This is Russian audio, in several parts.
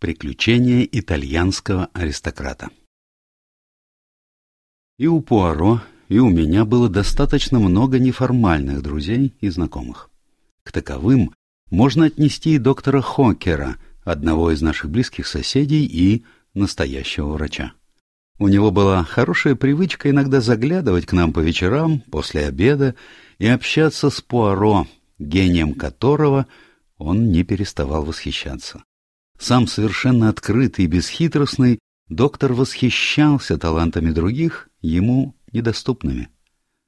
Приключения итальянского аристократа И у Пуаро, и у меня было достаточно много неформальных друзей и знакомых. К таковым можно отнести и доктора Хокера, одного из наших близких соседей и настоящего врача. У него была хорошая привычка иногда заглядывать к нам по вечерам, после обеда, и общаться с Пуаро, гением которого он не переставал восхищаться. Сам совершенно открытый и бесхитростный, доктор восхищался талантами других, ему недоступными.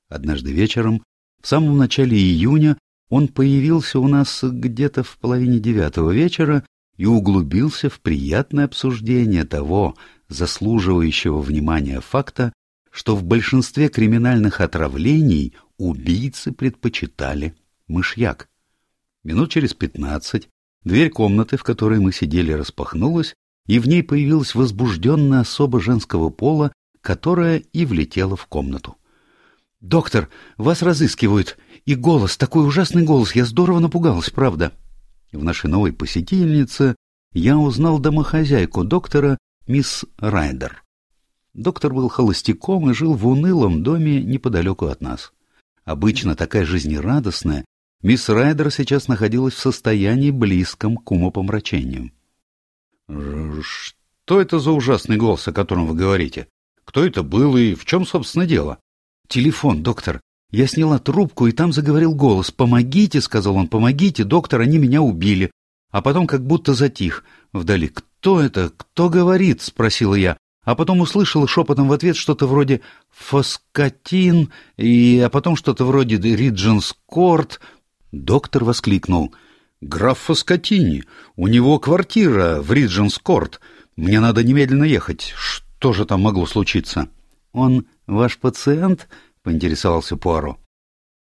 Однажды вечером, в самом начале июня, он появился у нас где-то в половине девятого вечера и углубился в приятное обсуждение того, заслуживающего внимания факта, что в большинстве криминальных отравлений убийцы предпочитали мышьяк. Минут через пятнадцать дверь комнаты, в которой мы сидели, распахнулась, и в ней появилась возбужденная особа женского пола, которая и влетела в комнату. «Доктор, вас разыскивают, и голос, такой ужасный голос, я здорово напугалась, правда?» В нашей новой посетительнице я узнал домохозяйку доктора, мисс Райдер. Доктор был холостяком и жил в унылом доме неподалеку от нас. Обычно такая жизнерадостная, мисс Райдер сейчас находилась в состоянии близком к умопомрачению. — Что это за ужасный голос, о котором вы говорите? Кто это был и в чем, собственно, дело? — Телефон, доктор. Я сняла трубку, и там заговорил голос. «Помогите», — сказал он, — «помогите, доктор, они меня убили». А потом как будто затих. Вдали «Кто это? Кто говорит?» — спросила я. А потом услышала шепотом в ответ что-то вроде «Фоскатин», и... а потом что-то вроде «Ридженскорт». Доктор воскликнул. «Граф Фоскатини, у него квартира в Ридженскорт. Мне надо немедленно ехать. Что же там могло случиться?» «Он ваш пациент?» — поинтересовался Пуаро.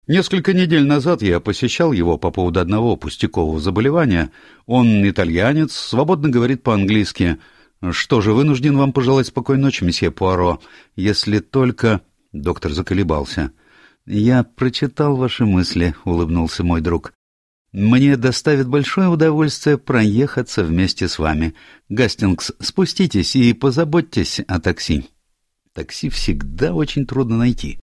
Несколько недель назад я посещал его по поводу одного пустякового заболевания. Он итальянец, свободно говорит по-английски. Что же, вынужден вам пожелать спокойной ночи, месье Пуаро, если только... Доктор заколебался. «Я прочитал ваши мысли», — улыбнулся мой друг. «Мне доставит большое удовольствие проехаться вместе с вами. Гастингс, спуститесь и позаботьтесь о такси». Такси всегда очень трудно найти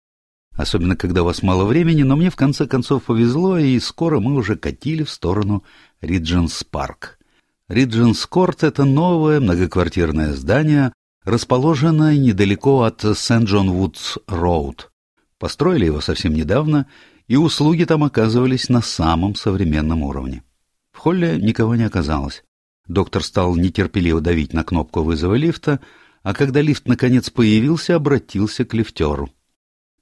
особенно когда у вас мало времени, но мне в конце концов повезло, и скоро мы уже катили в сторону Ридженс Парк. Ридженс Корт — это новое многоквартирное здание, расположенное недалеко от Сент-Джон-Вудс-Роуд. Построили его совсем недавно, и услуги там оказывались на самом современном уровне. В холле никого не оказалось. Доктор стал нетерпеливо давить на кнопку вызова лифта, а когда лифт наконец появился, обратился к лифтеру.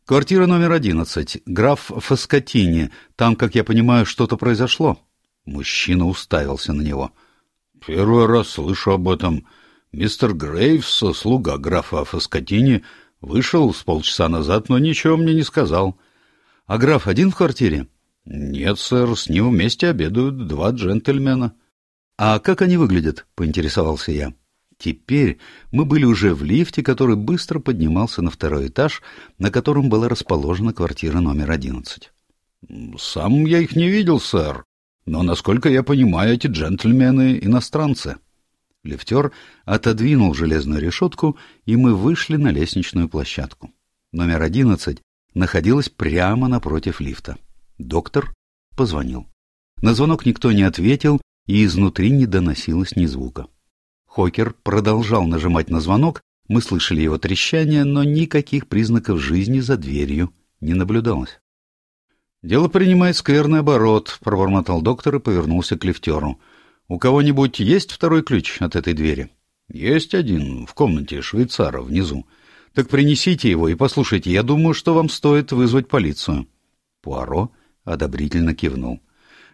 Квартира номер одиннадцать. Граф Фаскотини. Там, как я понимаю, что-то произошло. Мужчина уставился на него. Первый раз слышу об этом. Мистер Грейвс, слуга графа Фаскотини, вышел с полчаса назад, но ничего мне не сказал. А граф один в квартире? Нет, сэр, с ним вместе обедают два джентльмена. А как они выглядят? поинтересовался я. Теперь мы были уже в лифте, который быстро поднимался на второй этаж, на котором была расположена квартира номер одиннадцать. «Сам я их не видел, сэр, но, насколько я понимаю, эти джентльмены — иностранцы». Лифтер отодвинул железную решетку, и мы вышли на лестничную площадку. Номер одиннадцать находилась прямо напротив лифта. Доктор позвонил. На звонок никто не ответил, и изнутри не доносилось ни звука. Хокер продолжал нажимать на звонок, мы слышали его трещание, но никаких признаков жизни за дверью не наблюдалось. «Дело принимает скверный оборот», — пробормотал доктор и повернулся к лифтеру. «У кого-нибудь есть второй ключ от этой двери?» «Есть один, в комнате швейцара, внизу. Так принесите его и послушайте, я думаю, что вам стоит вызвать полицию». Пуаро одобрительно кивнул.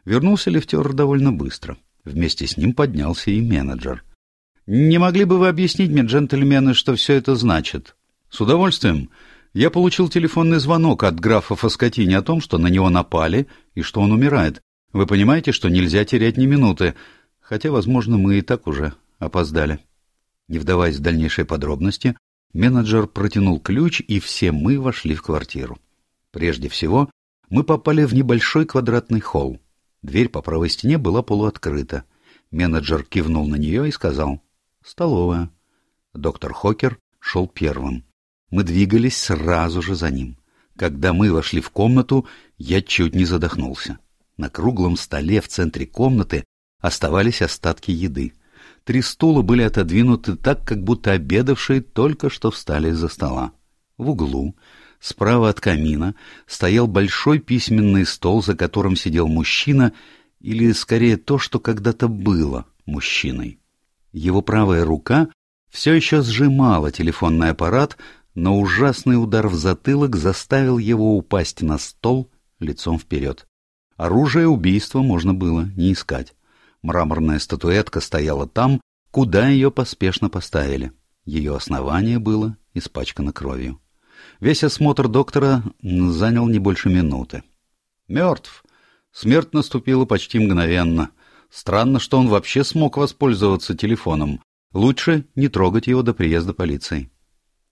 Вернулся лифтер довольно быстро. Вместе с ним поднялся и менеджер. Не могли бы вы объяснить мне, джентльмены, что все это значит? С удовольствием. Я получил телефонный звонок от графа Фаскотини о том, что на него напали и что он умирает. Вы понимаете, что нельзя терять ни минуты, хотя, возможно, мы и так уже опоздали. Не вдаваясь в дальнейшие подробности, менеджер протянул ключ, и все мы вошли в квартиру. Прежде всего, мы попали в небольшой квадратный холл. Дверь по правой стене была полуоткрыта. Менеджер кивнул на нее и сказал «Столовая». Доктор Хокер шел первым. Мы двигались сразу же за ним. Когда мы вошли в комнату, я чуть не задохнулся. На круглом столе в центре комнаты оставались остатки еды. Три стула были отодвинуты так, как будто обедавшие только что встали из-за стола. В углу, справа от камина, стоял большой письменный стол, за которым сидел мужчина, или, скорее, то, что когда-то было мужчиной. Его правая рука все еще сжимала телефонный аппарат, но ужасный удар в затылок заставил его упасть на стол лицом вперед. Оружие убийства можно было не искать. Мраморная статуэтка стояла там, куда ее поспешно поставили. Ее основание было испачкано кровью. Весь осмотр доктора занял не больше минуты. Мертв. Смерть наступила почти мгновенно. Странно, что он вообще смог воспользоваться телефоном. Лучше не трогать его до приезда полиции.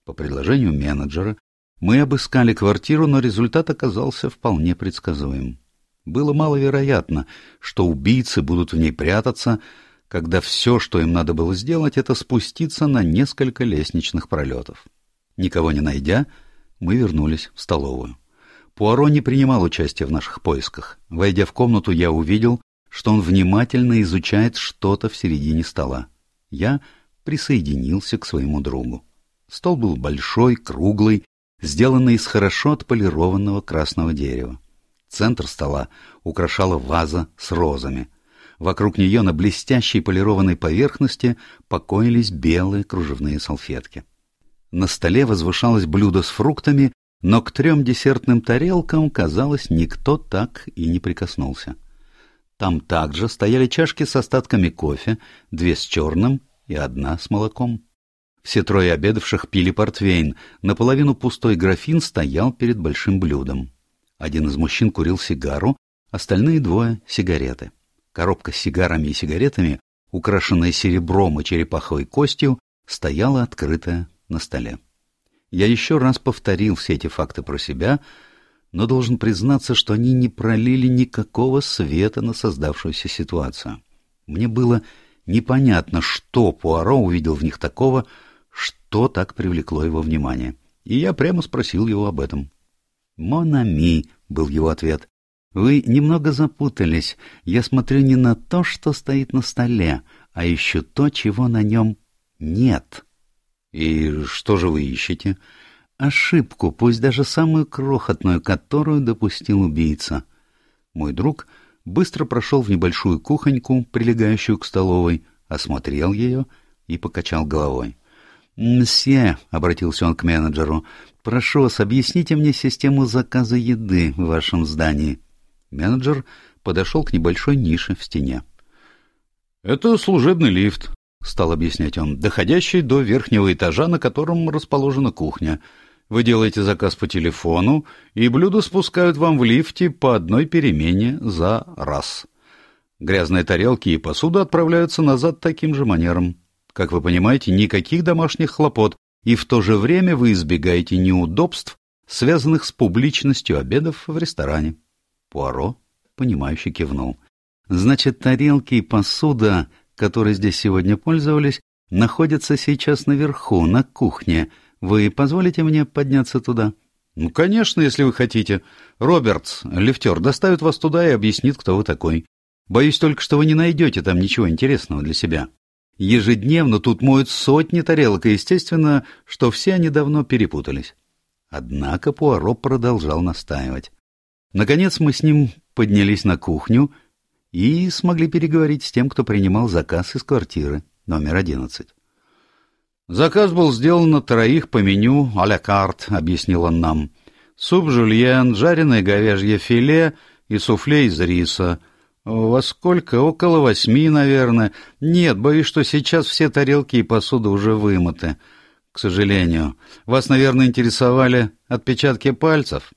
По предложению менеджера мы обыскали квартиру, но результат оказался вполне предсказуем. Было маловероятно, что убийцы будут в ней прятаться, когда все, что им надо было сделать, это спуститься на несколько лестничных пролетов. Никого не найдя, мы вернулись в столовую. Пуаро не принимал участия в наших поисках. Войдя в комнату, я увидел, что он внимательно изучает что-то в середине стола. Я присоединился к своему другу. Стол был большой, круглый, сделанный из хорошо отполированного красного дерева. Центр стола украшала ваза с розами. Вокруг нее на блестящей полированной поверхности покоились белые кружевные салфетки. На столе возвышалось блюдо с фруктами, но к трем десертным тарелкам, казалось, никто так и не прикоснулся. Там также стояли чашки с остатками кофе, две с черным и одна с молоком. Все трое обедавших пили портвейн, наполовину пустой графин стоял перед большим блюдом. Один из мужчин курил сигару, остальные двое — сигареты. Коробка с сигарами и сигаретами, украшенная серебром и черепаховой костью, стояла открытая на столе. Я еще раз повторил все эти факты про себя, но должен признаться, что они не пролили никакого света на создавшуюся ситуацию. Мне было непонятно, что Пуаро увидел в них такого, что так привлекло его внимание, и я прямо спросил его об этом. «Монами», — был его ответ. «Вы немного запутались. Я смотрю не на то, что стоит на столе, а ищу то, чего на нем нет». «И что же вы ищете?» «Ошибку, пусть даже самую крохотную, которую допустил убийца». Мой друг быстро прошел в небольшую кухоньку, прилегающую к столовой, осмотрел ее и покачал головой. «Мсье», — обратился он к менеджеру, Прошу вас, объясните мне систему заказа еды в вашем здании. Менеджер подошел к небольшой нише в стене. Это служебный лифт, стал объяснять он, доходящий до верхнего этажа, на котором расположена кухня. Вы делаете заказ по телефону, и блюда спускают вам в лифте по одной перемене за раз. Грязные тарелки и посуда отправляются назад таким же манером. Как вы понимаете, никаких домашних хлопот, и в то же время вы избегаете неудобств, связанных с публичностью обедов в ресторане. Пуаро, понимающе кивнул. Значит, тарелки и посуда, которой здесь сегодня пользовались, находятся сейчас наверху, на кухне. Вы позволите мне подняться туда? Ну, конечно, если вы хотите. Робертс, лифтер, доставит вас туда и объяснит, кто вы такой. Боюсь только, что вы не найдете там ничего интересного для себя. Ежедневно тут моют сотни тарелок, и естественно, что все они давно перепутались. Однако Пуаро продолжал настаивать. Наконец мы с ним поднялись на кухню и смогли переговорить с тем, кто принимал заказ из квартиры номер одиннадцать. «Заказ был сделан на троих по меню а-ля карт», — объяснил он нам. «Суп жульен, жареное говяжье филе и суфле из риса — «Во сколько? Около восьми, наверное. Нет, боюсь, что сейчас все тарелки и посуда уже вымыты. К сожалению. Вас, наверное, интересовали отпечатки пальцев?»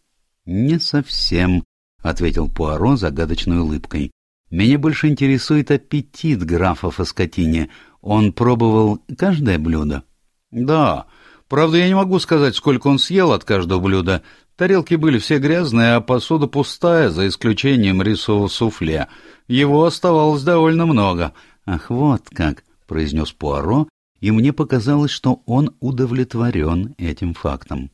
«Не совсем», — ответил Пуаро загадочной улыбкой. «Меня больше интересует аппетит графа Фаскотини. Он пробовал каждое блюдо?» «Да. Правда, я не могу сказать, сколько он съел от каждого блюда. Тарелки были все грязные, а посуда пустая, за исключением рисового суфле. Его оставалось довольно много. «Ах, вот как!» — произнес Пуаро, и мне показалось, что он удовлетворен этим фактом.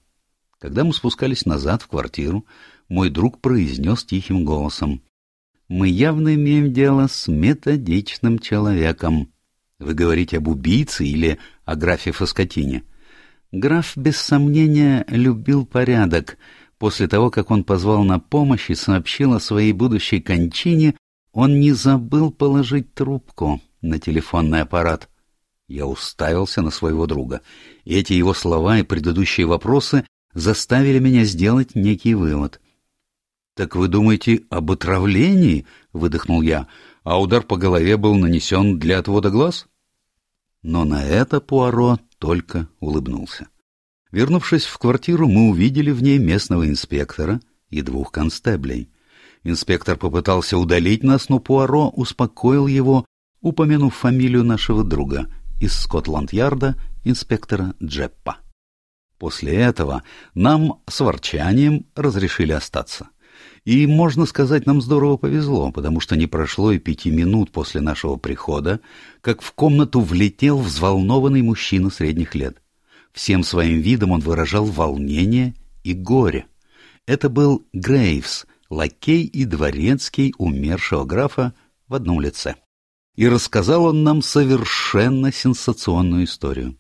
Когда мы спускались назад в квартиру, мой друг произнес тихим голосом. «Мы явно имеем дело с методичным человеком. Вы говорите об убийце или о графе Фаскотине?» Граф, без сомнения, любил порядок. После того, как он позвал на помощь и сообщил о своей будущей кончине, он не забыл положить трубку на телефонный аппарат. Я уставился на своего друга. Эти его слова и предыдущие вопросы заставили меня сделать некий вывод. «Так вы думаете об отравлении?» — выдохнул я. «А удар по голове был нанесен для отвода глаз?» Но на это Пуаро только улыбнулся. Вернувшись в квартиру, мы увидели в ней местного инспектора и двух констеблей. Инспектор попытался удалить нас, но Пуаро успокоил его, упомянув фамилию нашего друга из Скотланд-Ярда, инспектора Джеппа. После этого нам с ворчанием разрешили остаться. И, можно сказать, нам здорово повезло, потому что не прошло и пяти минут после нашего прихода, как в комнату влетел взволнованный мужчина средних лет. Всем своим видом он выражал волнение и горе. Это был Грейвс, лакей и дворецкий умершего графа в одном лице. И рассказал он нам совершенно сенсационную историю.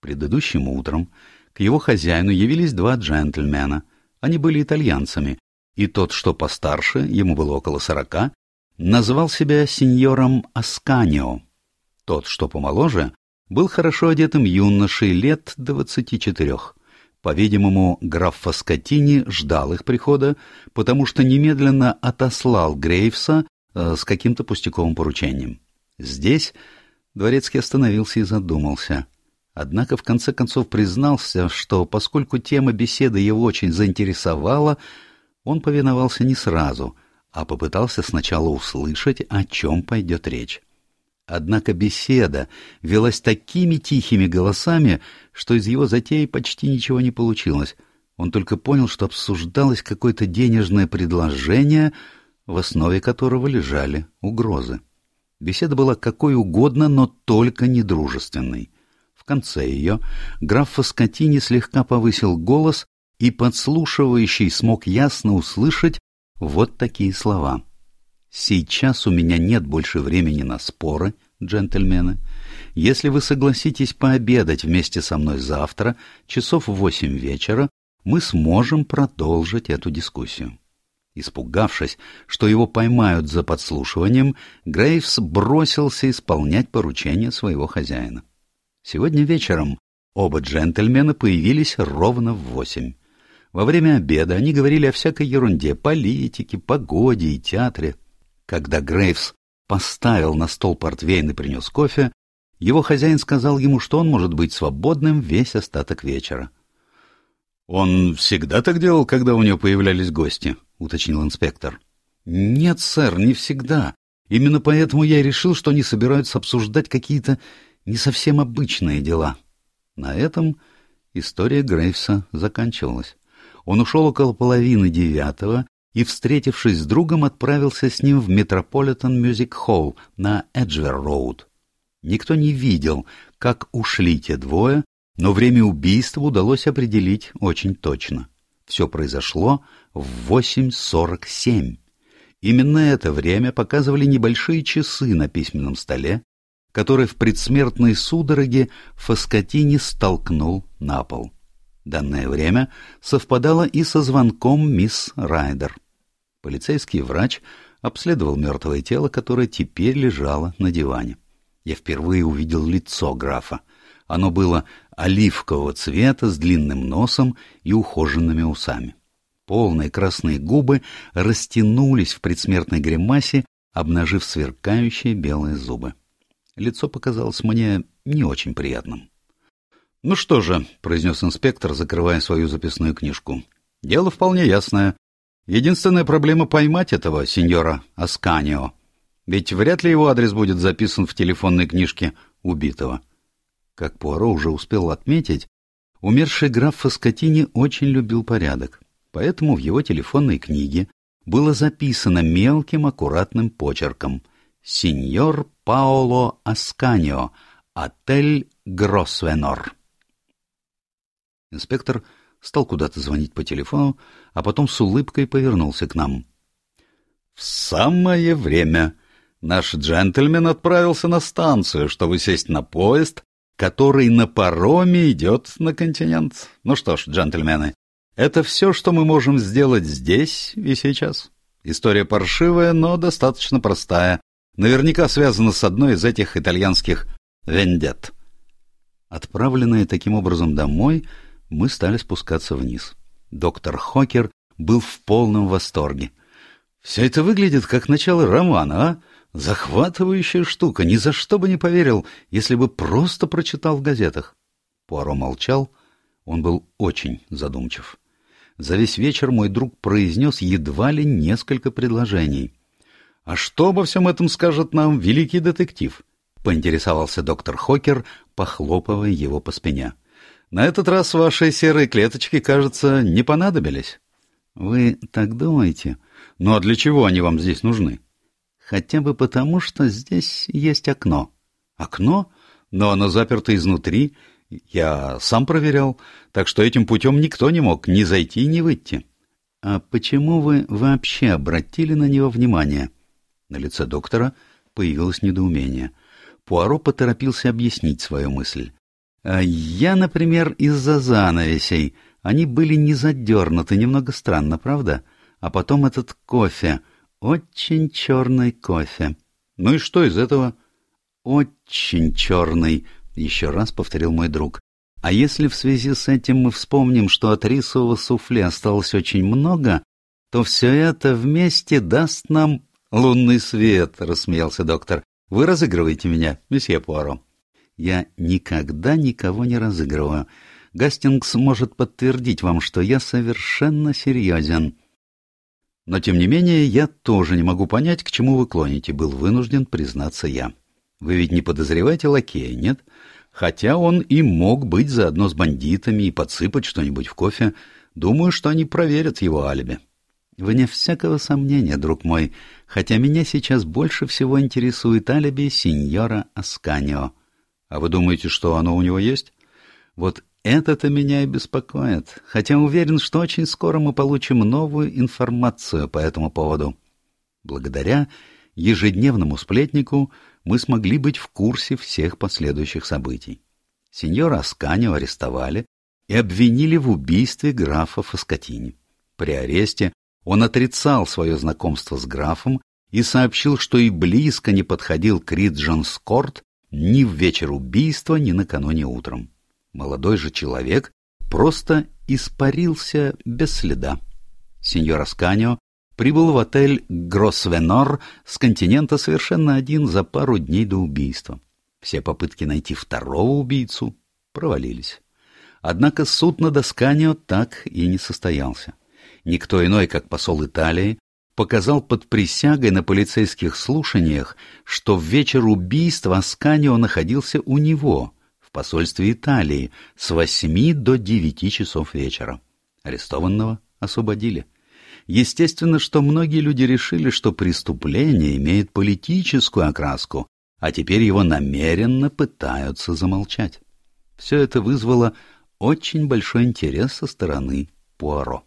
Предыдущим утром к его хозяину явились два джентльмена. Они были итальянцами, и тот, что постарше, ему было около сорока, назвал себя сеньором Асканио. Тот, что помоложе, был хорошо одетым юношей лет двадцати четырех. По-видимому, граф Фаскотини ждал их прихода, потому что немедленно отослал Грейвса э, с каким-то пустяковым поручением. Здесь дворецкий остановился и задумался. Однако в конце концов признался, что поскольку тема беседы его очень заинтересовала, он повиновался не сразу, а попытался сначала услышать, о чем пойдет речь. Однако беседа велась такими тихими голосами, что из его затеи почти ничего не получилось. Он только понял, что обсуждалось какое-то денежное предложение, в основе которого лежали угрозы. Беседа была какой угодно, но только не дружественной. В конце ее граф Фаскотини слегка повысил голос, и подслушивающий смог ясно услышать вот такие слова — Сейчас у меня нет больше времени на споры, джентльмены. Если вы согласитесь пообедать вместе со мной завтра, часов в восемь вечера, мы сможем продолжить эту дискуссию. Испугавшись, что его поймают за подслушиванием, Грейвс бросился исполнять поручение своего хозяина. Сегодня вечером оба джентльмена появились ровно в восемь. Во время обеда они говорили о всякой ерунде, политике, погоде и театре. Когда Грейвс поставил на стол портвейн и принес кофе, его хозяин сказал ему, что он может быть свободным весь остаток вечера. «Он всегда так делал, когда у него появлялись гости?» — уточнил инспектор. «Нет, сэр, не всегда. Именно поэтому я решил, что они собираются обсуждать какие-то не совсем обычные дела». На этом история Грейвса заканчивалась. Он ушел около половины девятого и, встретившись с другом, отправился с ним в Метрополитен Мюзик Холл на Эджвер-Роуд. Никто не видел, как ушли те двое, но время убийства удалось определить очень точно. Все произошло в 8.47. Именно это время показывали небольшие часы на письменном столе, который в предсмертной судороге Фаскотини столкнул на пол. Данное время совпадало и со звонком мисс Райдер. Полицейский врач обследовал мертвое тело, которое теперь лежало на диване. Я впервые увидел лицо графа. Оно было оливкового цвета с длинным носом и ухоженными усами. Полные красные губы растянулись в предсмертной гримасе, обнажив сверкающие белые зубы. Лицо показалось мне не очень приятным. «Ну что же», — произнес инспектор, закрывая свою записную книжку, — «дело вполне ясное. Единственная проблема — поймать этого сеньора Асканио. Ведь вряд ли его адрес будет записан в телефонной книжке убитого». Как Пуаро уже успел отметить, умерший граф Фаскотини очень любил порядок, поэтому в его телефонной книге было записано мелким аккуратным почерком Сеньор Паоло Асканио, отель Гросвенор. Инспектор стал куда-то звонить по телефону, а потом с улыбкой повернулся к нам. — В самое время! Наш джентльмен отправился на станцию, чтобы сесть на поезд, который на пароме идет на континент. Ну что ж, джентльмены, это все, что мы можем сделать здесь и сейчас. История паршивая, но достаточно простая. Наверняка связана с одной из этих итальянских вендет. Отправленные таким образом домой, мы стали спускаться вниз. Доктор Хокер был в полном восторге. «Все это выглядит как начало романа, а? Захватывающая штука, ни за что бы не поверил, если бы просто прочитал в газетах». Пуаро молчал, он был очень задумчив. За весь вечер мой друг произнес едва ли несколько предложений. «А что обо всем этом скажет нам великий детектив?» — поинтересовался доктор Хокер, похлопывая его по спине. На этот раз ваши серые клеточки, кажется, не понадобились. Вы так думаете? Ну а для чего они вам здесь нужны? Хотя бы потому, что здесь есть окно. Окно? Но оно заперто изнутри. Я сам проверял, так что этим путем никто не мог ни зайти, ни выйти. А почему вы вообще обратили на него внимание? На лице доктора появилось недоумение. Пуаро поторопился объяснить свою мысль. А я, например, из-за занавесей. Они были не задернуты, немного странно, правда? А потом этот кофе. Очень черный кофе. Ну и что из этого? Очень черный, еще раз повторил мой друг. А если в связи с этим мы вспомним, что от рисового суфле осталось очень много, то все это вместе даст нам лунный свет, рассмеялся доктор. Вы разыгрываете меня, месье Пуаро. Я никогда никого не разыгрываю. Гастингс может подтвердить вам, что я совершенно серьезен. Но, тем не менее, я тоже не могу понять, к чему вы клоните, был вынужден признаться я. Вы ведь не подозреваете лакея, нет? Хотя он и мог быть заодно с бандитами и подсыпать что-нибудь в кофе. Думаю, что они проверят его алиби. Вне всякого сомнения, друг мой, хотя меня сейчас больше всего интересует алиби сеньора Асканио. А вы думаете, что оно у него есть? Вот это-то меня и беспокоит, хотя уверен, что очень скоро мы получим новую информацию по этому поводу. Благодаря ежедневному сплетнику мы смогли быть в курсе всех последующих событий. Сеньора Асканио арестовали и обвинили в убийстве графа Фаскотини. При аресте он отрицал свое знакомство с графом и сообщил, что и близко не подходил к Риджонс-Корт ни в вечер убийства, ни накануне утром. Молодой же человек просто испарился без следа. Сеньор Асканио прибыл в отель Гросвенор с континента совершенно один за пару дней до убийства. Все попытки найти второго убийцу провалились. Однако суд над Асканио так и не состоялся. Никто иной, как посол Италии, показал под присягой на полицейских слушаниях, что в вечер убийства Асканио находился у него, в посольстве Италии, с восьми до девяти часов вечера. Арестованного освободили. Естественно, что многие люди решили, что преступление имеет политическую окраску, а теперь его намеренно пытаются замолчать. Все это вызвало очень большой интерес со стороны Пуаро.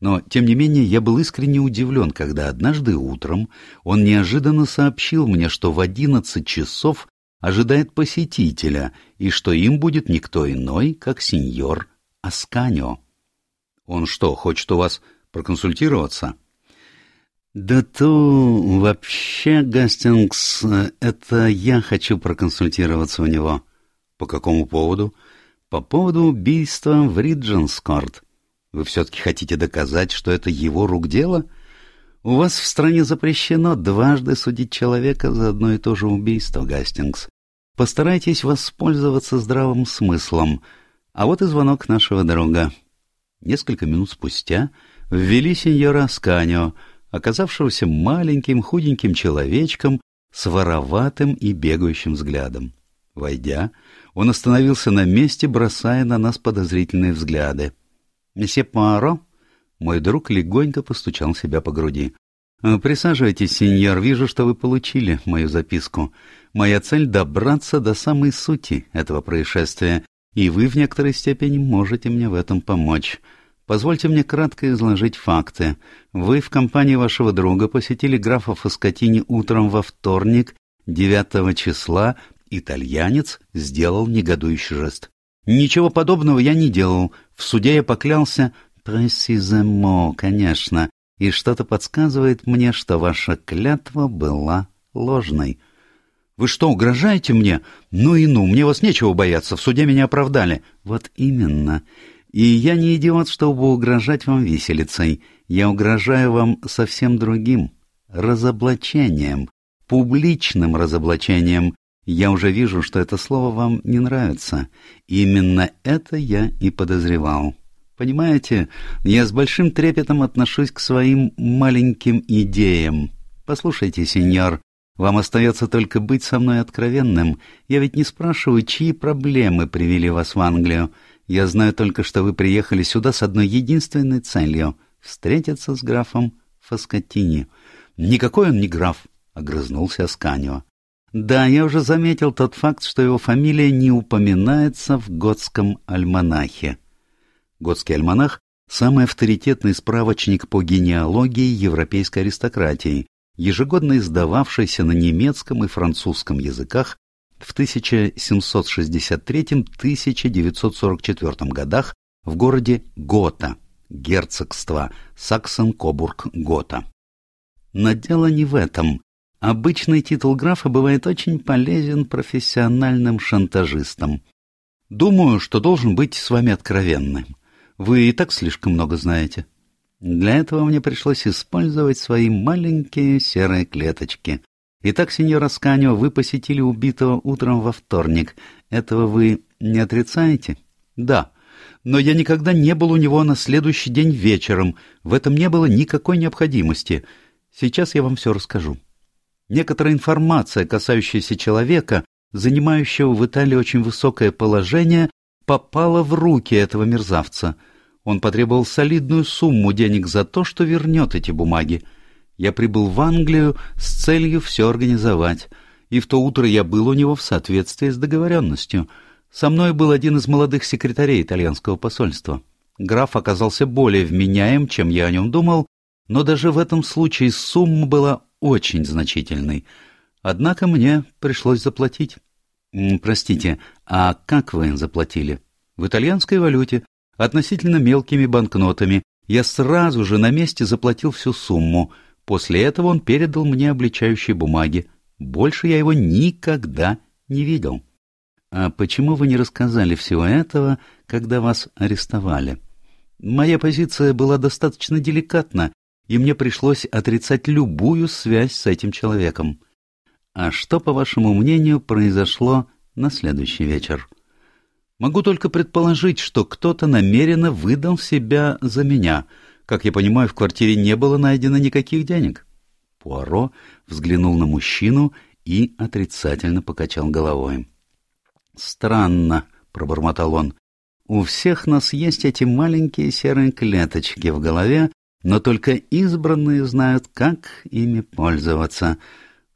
Но, тем не менее, я был искренне удивлен, когда однажды утром он неожиданно сообщил мне, что в одиннадцать часов ожидает посетителя и что им будет никто иной, как сеньор Асканио. Он что, хочет у вас проконсультироваться? Да то вообще, Гастингс, это я хочу проконсультироваться у него. По какому поводу? По поводу убийства в Ридженскорт. Вы все-таки хотите доказать, что это его рук дело? У вас в стране запрещено дважды судить человека за одно и то же убийство, Гастингс. Постарайтесь воспользоваться здравым смыслом. А вот и звонок нашего друга. Несколько минут спустя ввели сеньора Асканио, оказавшегося маленьким худеньким человечком с вороватым и бегающим взглядом. Войдя, он остановился на месте, бросая на нас подозрительные взгляды. «Месье Пуаро?» Мой друг легонько постучал себя по груди. Э, «Присаживайтесь, сеньор, вижу, что вы получили мою записку. Моя цель — добраться до самой сути этого происшествия, и вы в некоторой степени можете мне в этом помочь. Позвольте мне кратко изложить факты. Вы в компании вашего друга посетили графа Фаскотини утром во вторник, 9 числа, итальянец сделал негодующий жест. «Ничего подобного я не делал. В суде я поклялся...» «Пресиземо, конечно и что-то подсказывает мне, что ваша клятва была ложной. Вы что, угрожаете мне? Ну и ну, мне вас нечего бояться, в суде меня оправдали. Вот именно. И я не идиот, чтобы угрожать вам виселицей. Я угрожаю вам совсем другим. Разоблачением. Публичным разоблачением. Я уже вижу, что это слово вам не нравится. Именно это я и подозревал. Понимаете, я с большим трепетом отношусь к своим маленьким идеям. Послушайте, сеньор, вам остается только быть со мной откровенным. Я ведь не спрашиваю, чьи проблемы привели вас в Англию. Я знаю только, что вы приехали сюда с одной единственной целью — встретиться с графом Фаскотини. Никакой он не граф, — огрызнулся Асканио. Да, я уже заметил тот факт, что его фамилия не упоминается в готском альманахе. Готский альманах – самый авторитетный справочник по генеалогии европейской аристократии, ежегодно издававшийся на немецком и французском языках в 1763-1944 годах в городе Гота, герцогство Саксон-Кобург-Гота. Но дело не в этом. Обычный титул графа бывает очень полезен профессиональным шантажистам. Думаю, что должен быть с вами откровенным. Вы и так слишком много знаете. Для этого мне пришлось использовать свои маленькие серые клеточки. Итак, сеньор Асканио, вы посетили убитого утром во вторник. Этого вы не отрицаете? Да. Но я никогда не был у него на следующий день вечером. В этом не было никакой необходимости. Сейчас я вам все расскажу. Некоторая информация, касающаяся человека, занимающего в Италии очень высокое положение, попала в руки этого мерзавца. Он потребовал солидную сумму денег за то, что вернет эти бумаги. Я прибыл в Англию с целью все организовать, и в то утро я был у него в соответствии с договоренностью. Со мной был один из молодых секретарей итальянского посольства. Граф оказался более вменяем, чем я о нем думал, но даже в этом случае сумма была очень значительной. Однако мне пришлось заплатить. Простите, а как вы заплатили? В итальянской валюте, относительно мелкими банкнотами. Я сразу же на месте заплатил всю сумму. После этого он передал мне обличающие бумаги. Больше я его никогда не видел. А почему вы не рассказали всего этого, когда вас арестовали? Моя позиция была достаточно деликатна, и мне пришлось отрицать любую связь с этим человеком. А что, по вашему мнению, произошло на следующий вечер? Могу только предположить, что кто-то намеренно выдал себя за меня. Как я понимаю, в квартире не было найдено никаких денег. Пуаро взглянул на мужчину и отрицательно покачал головой. «Странно», — пробормотал он. «У всех нас есть эти маленькие серые клеточки в голове, но только избранные знают, как ими пользоваться.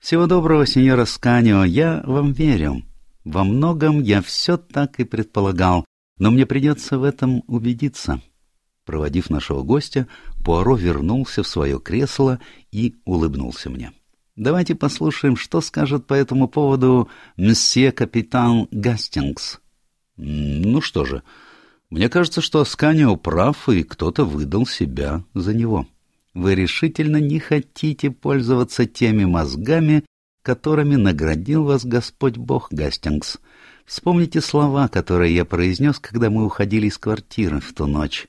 Всего доброго, сеньора Сканио, я вам верю. Во многом я все так и предполагал, но мне придется в этом убедиться. Проводив нашего гостя, Пуаро вернулся в свое кресло и улыбнулся мне. Давайте послушаем, что скажет по этому поводу мсье капитан Гастингс. Ну что же, мне кажется, что Асканио прав, и кто-то выдал себя за него. Вы решительно не хотите пользоваться теми мозгами, которыми наградил вас Господь Бог, Гастингс. Вспомните слова, которые я произнес, когда мы уходили из квартиры в ту ночь.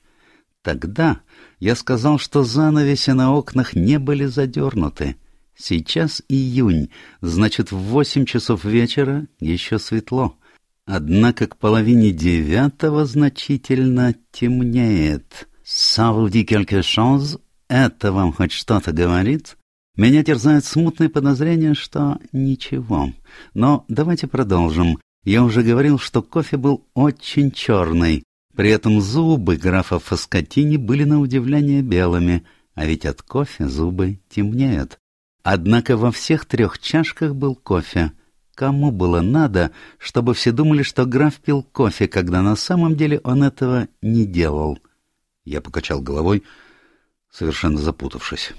Тогда я сказал, что занавеси на окнах не были задернуты. Сейчас июнь, значит, в восемь часов вечера еще светло. Однако к половине девятого значительно темнеет. «Савди quelque chose?» Это вам хоть что-то говорит? Меня терзает смутное подозрение, что ничего. Но давайте продолжим. Я уже говорил, что кофе был очень черный. При этом зубы графа Фаскотини были на удивление белыми. а ведь от кофе зубы темнеют. Однако во всех трех чашках был кофе. Кому было надо, чтобы все думали, что граф пил кофе, когда на самом деле он этого не делал? Я покачал головой, совершенно запутавшись.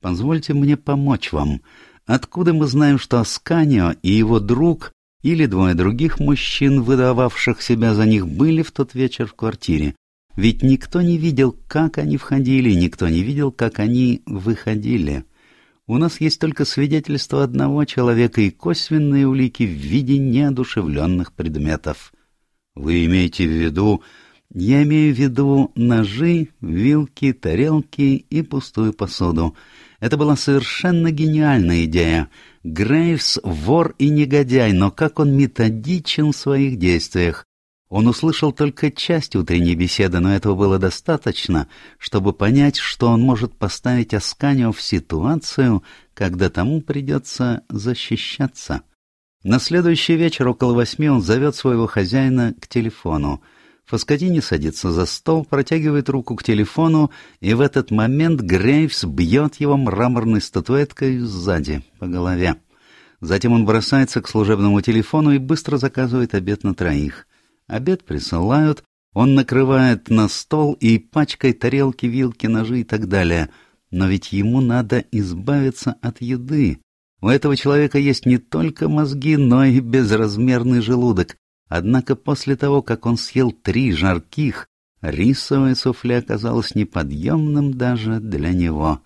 «Позвольте мне помочь вам. Откуда мы знаем, что Асканио и его друг или двое других мужчин, выдававших себя за них, были в тот вечер в квартире? Ведь никто не видел, как они входили, никто не видел, как они выходили. У нас есть только свидетельство одного человека и косвенные улики в виде неодушевленных предметов. Вы имеете в виду... Я имею в виду ножи, вилки, тарелки и пустую посуду. Это была совершенно гениальная идея. Грейвс — вор и негодяй, но как он методичен в своих действиях. Он услышал только часть утренней беседы, но этого было достаточно, чтобы понять, что он может поставить Асканио в ситуацию, когда тому придется защищаться. На следующий вечер около восьми он зовет своего хозяина к телефону. Фаскадини садится за стол, протягивает руку к телефону, и в этот момент Грейвс бьет его мраморной статуэткой сзади, по голове. Затем он бросается к служебному телефону и быстро заказывает обед на троих. Обед присылают, он накрывает на стол и пачкой тарелки, вилки, ножи и так далее. Но ведь ему надо избавиться от еды. У этого человека есть не только мозги, но и безразмерный желудок. Однако после того, как он съел три жарких, рисовое суфле оказалось неподъемным даже для него.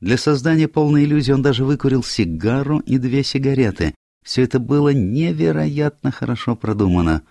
Для создания полной иллюзии он даже выкурил сигару и две сигареты. Все это было невероятно хорошо продумано.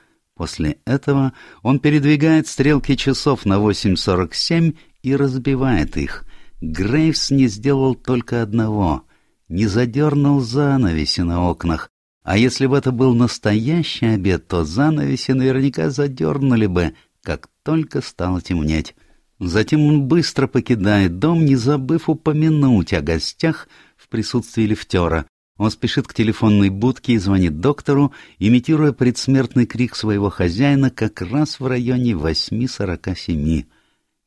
После этого он передвигает стрелки часов на 8.47 и разбивает их. Грейвс не сделал только одного — не задернул занавеси на окнах, а если бы это был настоящий обед, то занавеси наверняка задернули бы, как только стало темнеть. Затем он быстро покидает дом, не забыв упомянуть о гостях в присутствии лифтера. Он спешит к телефонной будке и звонит доктору, имитируя предсмертный крик своего хозяина как раз в районе 8.47.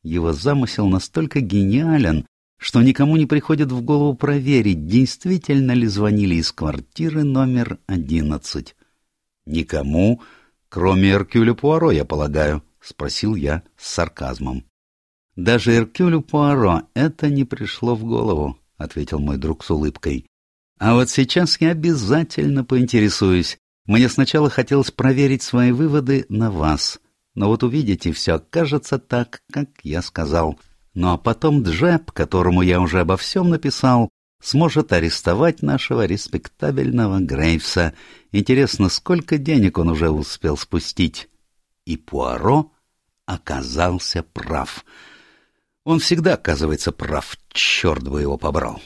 Его замысел настолько гениален, что никому не приходит в голову проверить, действительно ли звонили из квартиры номер одиннадцать. «Никому, кроме Эркюля Пуаро, я полагаю», — спросил я с сарказмом. «Даже Эркюлю Пуаро это не пришло в голову», — ответил мой друг с улыбкой. «А вот сейчас я обязательно поинтересуюсь. Мне сначала хотелось проверить свои выводы на вас, но вот увидите, все кажется так, как я сказал». Ну а потом Джеб, которому я уже обо всем написал, сможет арестовать нашего респектабельного Грейвса. Интересно, сколько денег он уже успел спустить? И Пуаро оказался прав. Он всегда оказывается прав, черт бы его побрал.